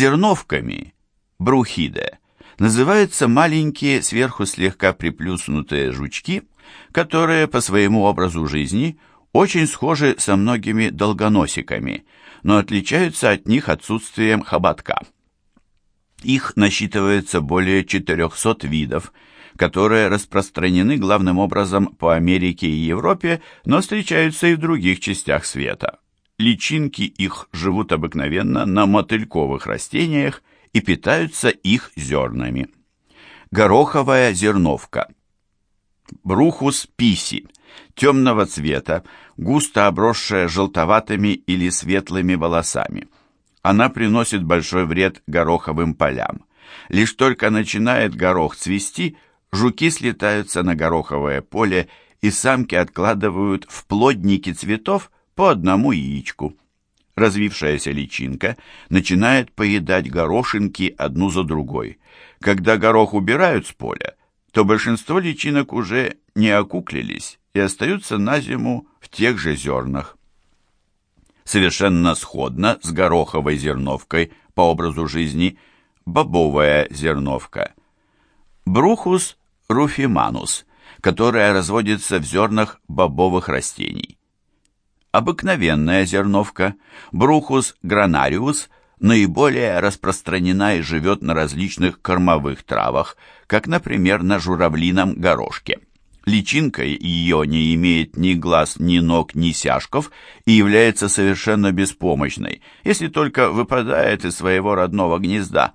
Зерновками, брухиде, называются маленькие сверху слегка приплюснутые жучки, которые по своему образу жизни очень схожи со многими долгоносиками, но отличаются от них отсутствием хоботка. Их насчитывается более 400 видов, которые распространены главным образом по Америке и Европе, но встречаются и в других частях света. Личинки их живут обыкновенно на мотыльковых растениях и питаются их зернами. Гороховая зерновка. Брухус писи. Темного цвета, густо обросшая желтоватыми или светлыми волосами. Она приносит большой вред гороховым полям. Лишь только начинает горох цвести, жуки слетаются на гороховое поле и самки откладывают в плодники цветов по одному яичку. Развившаяся личинка начинает поедать горошинки одну за другой. Когда горох убирают с поля, то большинство личинок уже не окуклились и остаются на зиму в тех же зернах. Совершенно сходно с гороховой зерновкой по образу жизни бобовая зерновка. Брухус руфиманус, которая разводится в зернах бобовых растений. Обыкновенная зерновка, брухус гранариус, наиболее распространена и живет на различных кормовых травах, как, например, на журавлином горошке. Личинка ее не имеет ни глаз, ни ног, ни сяжков и является совершенно беспомощной, если только выпадает из своего родного гнезда.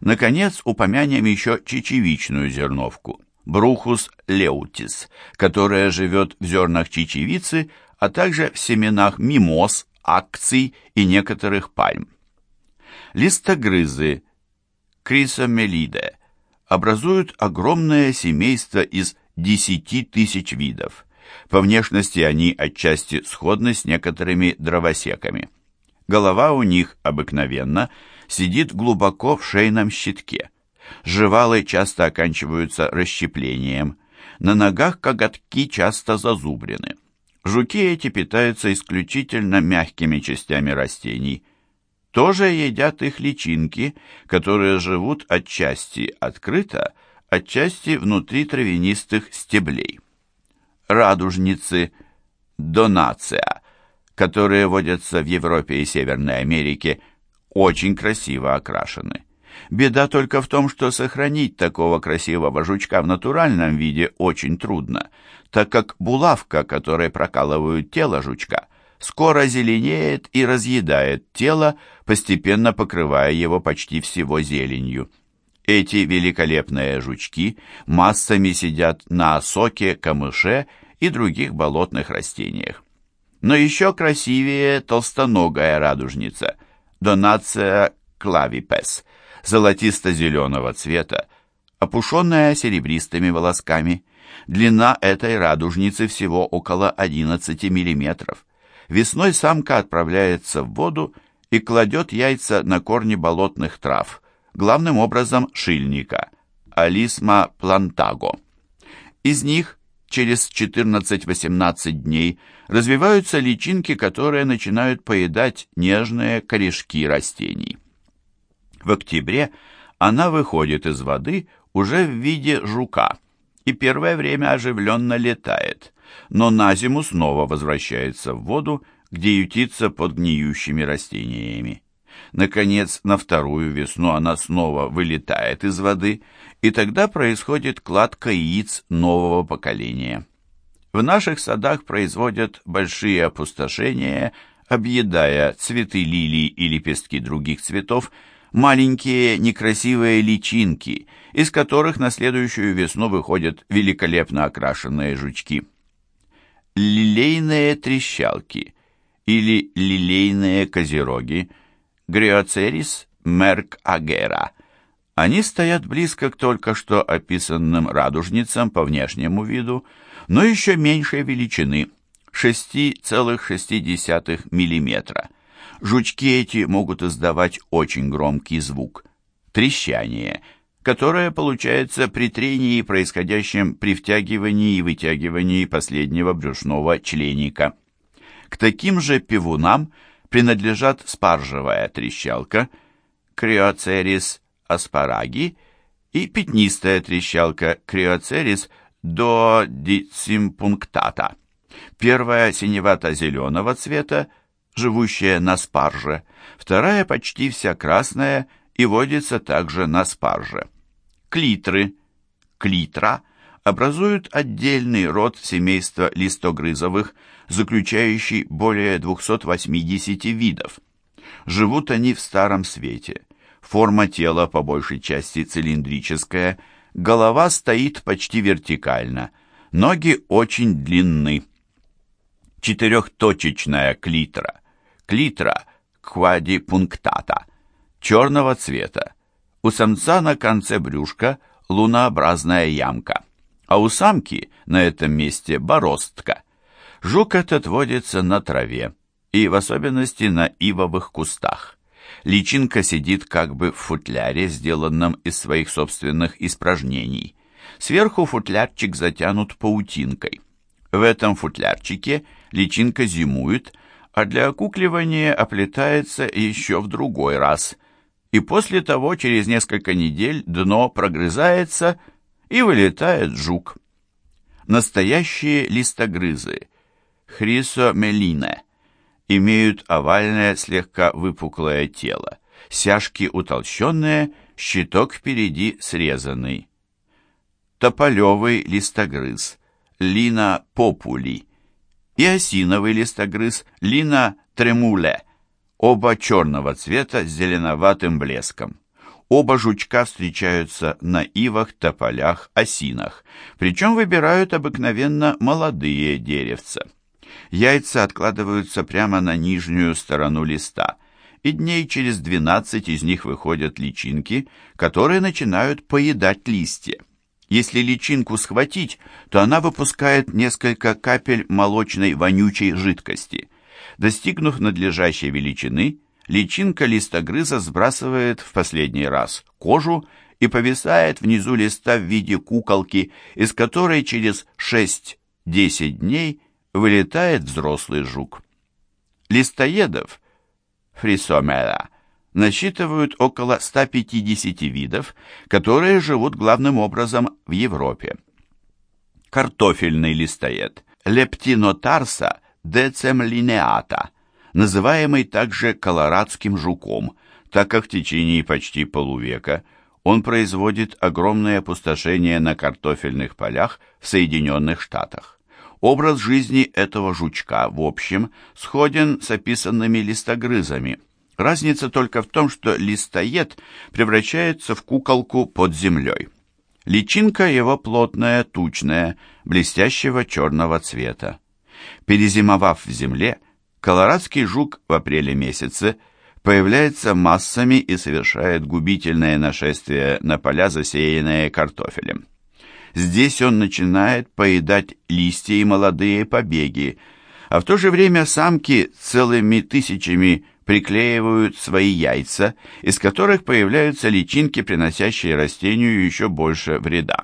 Наконец, упомянем еще чечевичную зерновку, брухус леутис, которая живет в зернах чечевицы, а также в семенах мимоз, акций и некоторых пальм. Листогрызы, крисомелиде, образуют огромное семейство из 10 тысяч видов. По внешности они отчасти сходны с некоторыми дровосеками. Голова у них обыкновенно сидит глубоко в шейном щитке. Жевалы часто оканчиваются расщеплением. На ногах коготки часто зазубрены. Жуки эти питаются исключительно мягкими частями растений. Тоже едят их личинки, которые живут отчасти открыто, отчасти внутри травянистых стеблей. Радужницы донация, которые водятся в Европе и Северной Америке, очень красиво окрашены. Беда только в том, что сохранить такого красивого жучка в натуральном виде очень трудно – так как булавка, которой прокалывают тело жучка, скоро зеленеет и разъедает тело, постепенно покрывая его почти всего зеленью. Эти великолепные жучки массами сидят на осоке, камыше и других болотных растениях. Но еще красивее толстоногая радужница, донация клавипес, золотисто-зеленого цвета, опушенная серебристыми волосками. Длина этой радужницы всего около 11 мм. Весной самка отправляется в воду и кладет яйца на корни болотных трав, главным образом шильника, алисма плантаго. Из них через 14-18 дней развиваются личинки, которые начинают поедать нежные корешки растений. В октябре она выходит из воды уже в виде жука – и первое время оживленно летает, но на зиму снова возвращается в воду, где ютится под гниющими растениями. Наконец, на вторую весну она снова вылетает из воды, и тогда происходит кладка яиц нового поколения. В наших садах производят большие опустошения, объедая цветы лилий и лепестки других цветов, маленькие некрасивые личинки, из которых на следующую весну выходят великолепно окрашенные жучки. Лилейные трещалки или лилейные козероги Гриоцерис мерк агера. Они стоят близко к только что описанным радужницам по внешнему виду, но еще меньшей величины – 6,6 мм. Жучки эти могут издавать очень громкий звук – трещание, которое получается при трении, происходящем при втягивании и вытягивании последнего брюшного членика. К таким же пивунам принадлежат спаржевая трещалка, Криоцерис аспараги и пятнистая трещалка Криоцерис доодицимпунктата. Первая синевато-зеленого цвета, живущая на спарже, вторая почти вся красная и водится также на спарже. Клитры, клитра, образуют отдельный род семейства листогрызовых, заключающий более 280 видов. Живут они в Старом Свете. Форма тела по большей части цилиндрическая, голова стоит почти вертикально, ноги очень длинны. Четырехточечная клитра, клитра квадипунктата, черного цвета. У самца на конце брюшка лунообразная ямка, а у самки на этом месте бороздка. Жук этот водится на траве и в особенности на ивовых кустах. Личинка сидит как бы в футляре, сделанном из своих собственных испражнений. Сверху футлярчик затянут паутинкой. В этом футлярчике личинка зимует, а для окукливания оплетается еще в другой раз. И после того, через несколько недель, дно прогрызается и вылетает жук. Настоящие листогрызы, хрисомелине, имеют овальное, слегка выпуклое тело, сяжки утолщенные, щиток впереди срезанный. Тополевый листогрыз, лина попули, и осиновый листогрыз, лина тремуле, оба черного цвета с зеленоватым блеском. Оба жучка встречаются на ивах, тополях, осинах, причем выбирают обыкновенно молодые деревца. Яйца откладываются прямо на нижнюю сторону листа, и дней через 12 из них выходят личинки, которые начинают поедать листья. Если личинку схватить, то она выпускает несколько капель молочной вонючей жидкости. Достигнув надлежащей величины, личинка листогрыза сбрасывает в последний раз кожу и повисает внизу листа в виде куколки, из которой через 6-10 дней вылетает взрослый жук. Листоедов, фрисомера, насчитывают около 150 видов, которые живут главным образом в Европе. Картофельный листоед, лептинотарса децемлинеата, называемый также колорадским жуком, так как в течение почти полувека он производит огромное опустошение на картофельных полях в Соединенных Штатах. Образ жизни этого жучка, в общем, сходен с описанными листогрызами. Разница только в том, что листоед превращается в куколку под землей. Личинка его плотная, тучная, блестящего черного цвета. Перезимовав в земле, колорадский жук в апреле месяце появляется массами и совершает губительное нашествие на поля, засеянные картофелем. Здесь он начинает поедать листья и молодые побеги, а в то же время самки целыми тысячами приклеивают свои яйца, из которых появляются личинки, приносящие растению еще больше вреда.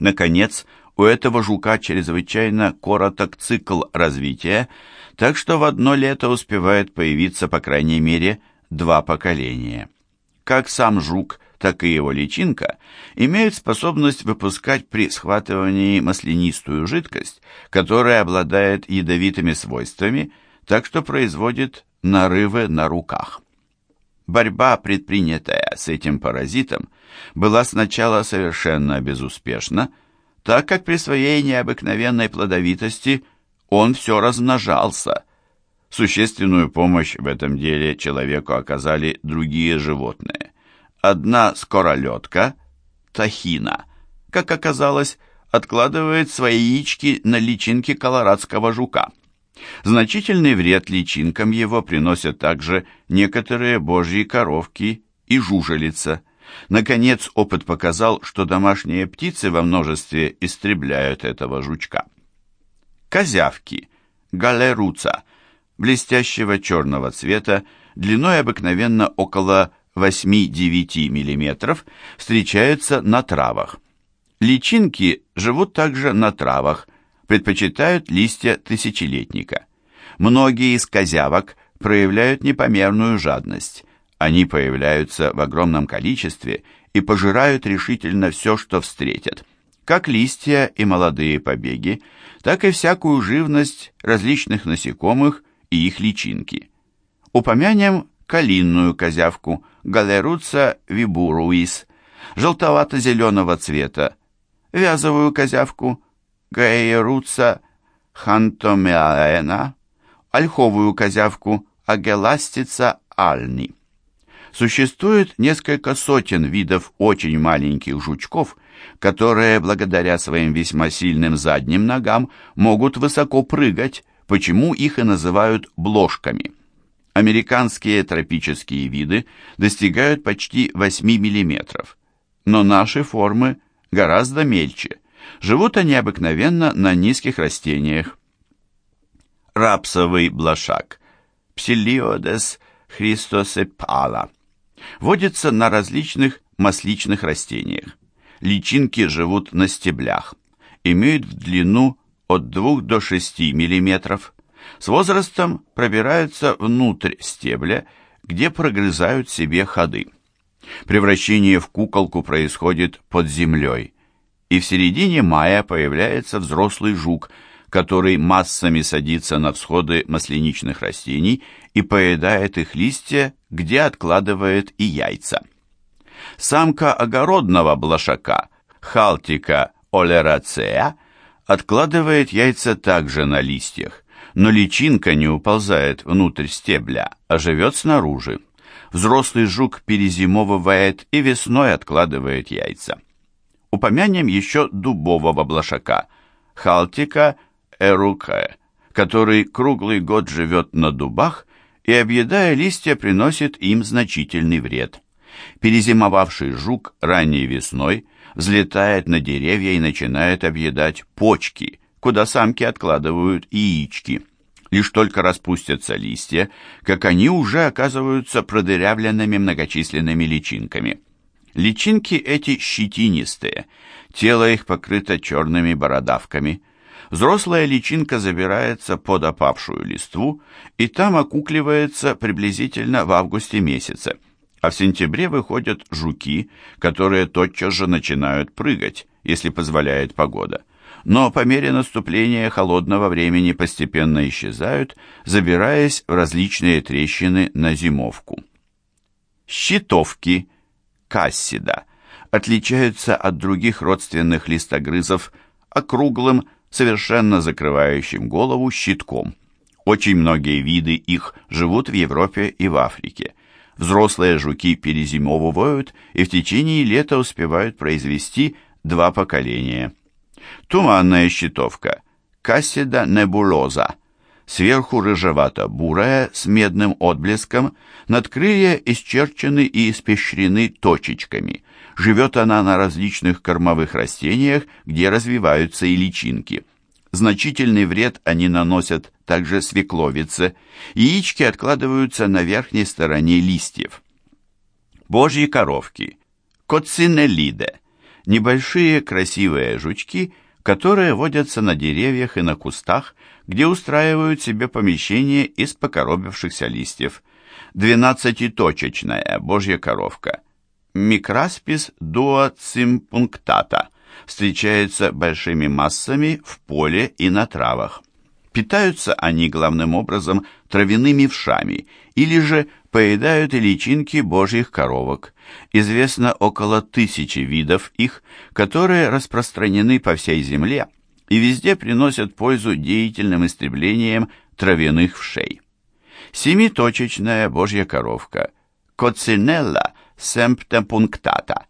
Наконец, у этого жука чрезвычайно короток цикл развития, так что в одно лето успевает появиться по крайней мере два поколения. Как сам жук, так и его личинка имеют способность выпускать при схватывании маслянистую жидкость, которая обладает ядовитыми свойствами, так что производит нарывы на руках. Борьба, предпринятая с этим паразитом, была сначала совершенно безуспешна, так как при своей необыкновенной плодовитости он все размножался. Существенную помощь в этом деле человеку оказали другие животные. Одна скоролетка, тахина, как оказалось, откладывает свои яички на личинки колорадского жука. Значительный вред личинкам его приносят также некоторые божьи коровки и жужелица. Наконец, опыт показал, что домашние птицы во множестве истребляют этого жучка. Козявки, галеруца, блестящего черного цвета, длиной обыкновенно около 8-9 мм встречаются на травах. Личинки живут также на травах, предпочитают листья тысячелетника. Многие из козявок проявляют непомерную жадность. Они появляются в огромном количестве и пожирают решительно все, что встретят, как листья и молодые побеги, так и всякую живность различных насекомых и их личинки. Упомянем калинную козявку Галеруца вибуруис, желтовато-зеленого цвета, вязовую козявку Гаеруца хантомеаэна, ольховую козявку Агеластица альни. Существует несколько сотен видов очень маленьких жучков, которые, благодаря своим весьма сильным задним ногам, могут высоко прыгать, почему их и называют бложками. Американские тропические виды достигают почти 8 мм, но наши формы гораздо мельче. Живут они обыкновенно на низких растениях. Рапсовый блошак Псилиодес христосепала водится на различных масличных растениях. Личинки живут на стеблях, имеют в длину от 2 до 6 мм. С возрастом пробираются внутрь стебля, где прогрызают себе ходы. Превращение в куколку происходит под землей, и в середине мая появляется взрослый жук, который массами садится на всходы масляничных растений и поедает их листья, где откладывает и яйца. Самка огородного блошака, халтика олерацея, откладывает яйца также на листьях, но личинка не уползает внутрь стебля, а живет снаружи. Взрослый жук перезимовывает и весной откладывает яйца. Упомянем еще дубового блошака, халтика эрукая, который круглый год живет на дубах и, объедая листья, приносит им значительный вред. Перезимовавший жук ранней весной взлетает на деревья и начинает объедать почки, куда самки откладывают яички. Лишь только распустятся листья, как они уже оказываются продырявленными многочисленными личинками. Личинки эти щетинистые, тело их покрыто черными бородавками – взрослая личинка забирается под опавшую листву и там окукливается приблизительно в августе месяце, а в сентябре выходят жуки, которые тотчас же начинают прыгать, если позволяет погода. Но по мере наступления холодного времени постепенно исчезают, забираясь в различные трещины на зимовку. Щитовки, кассида, отличаются от других родственных листогрызов округлым, совершенно закрывающим голову щитком. Очень многие виды их живут в Европе и в Африке. Взрослые жуки перезимовывают и в течение лета успевают произвести два поколения. Туманная щитовка Кассида небулоза. Сверху рыжевато-бурая с медным отблеском, надкрылья исчерчены и испещрены точечками – Живет она на различных кормовых растениях, где развиваются и личинки. Значительный вред они наносят также свекловице. Яички откладываются на верхней стороне листьев. Божьи коровки. Коцинелиде. Небольшие красивые жучки, которые водятся на деревьях и на кустах, где устраивают себе помещение из покоробившихся листьев. Двенадцатиточечная божья коровка. Микраспис дуацимпунктата встречается большими массами в поле и на травах. Питаются они главным образом травяными вшами или же поедают личинки божьих коровок. Известно около тысячи видов их, которые распространены по всей земле и везде приносят пользу деятельным истреблением травяных вшей. Семиточечная божья коровка, коцинелла – семптепунктата,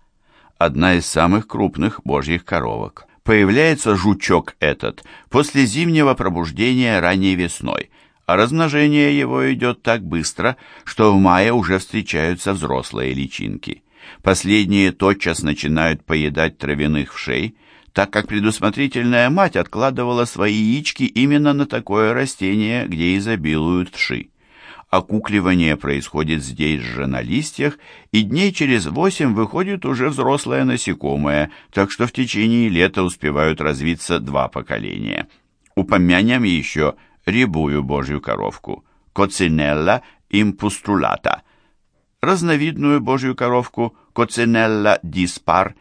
одна из самых крупных божьих коровок. Появляется жучок этот после зимнего пробуждения ранней весной, а размножение его идет так быстро, что в мае уже встречаются взрослые личинки. Последние тотчас начинают поедать травяных вшей, так как предусмотрительная мать откладывала свои яички именно на такое растение, где изобилуют вши окукливание происходит здесь же на листьях, и дней через восемь выходит уже взрослое насекомое, так что в течение лета успевают развиться два поколения. Упомянем еще рябую божью коровку, коцинелла импустулата. разновидную божью коровку Коцинелла диспар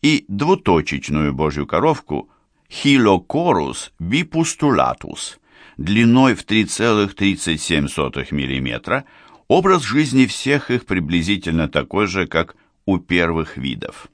и двуточечную божью коровку Хилокорус бипустулатус длиной в 3,37 мм, образ жизни всех их приблизительно такой же, как у первых видов.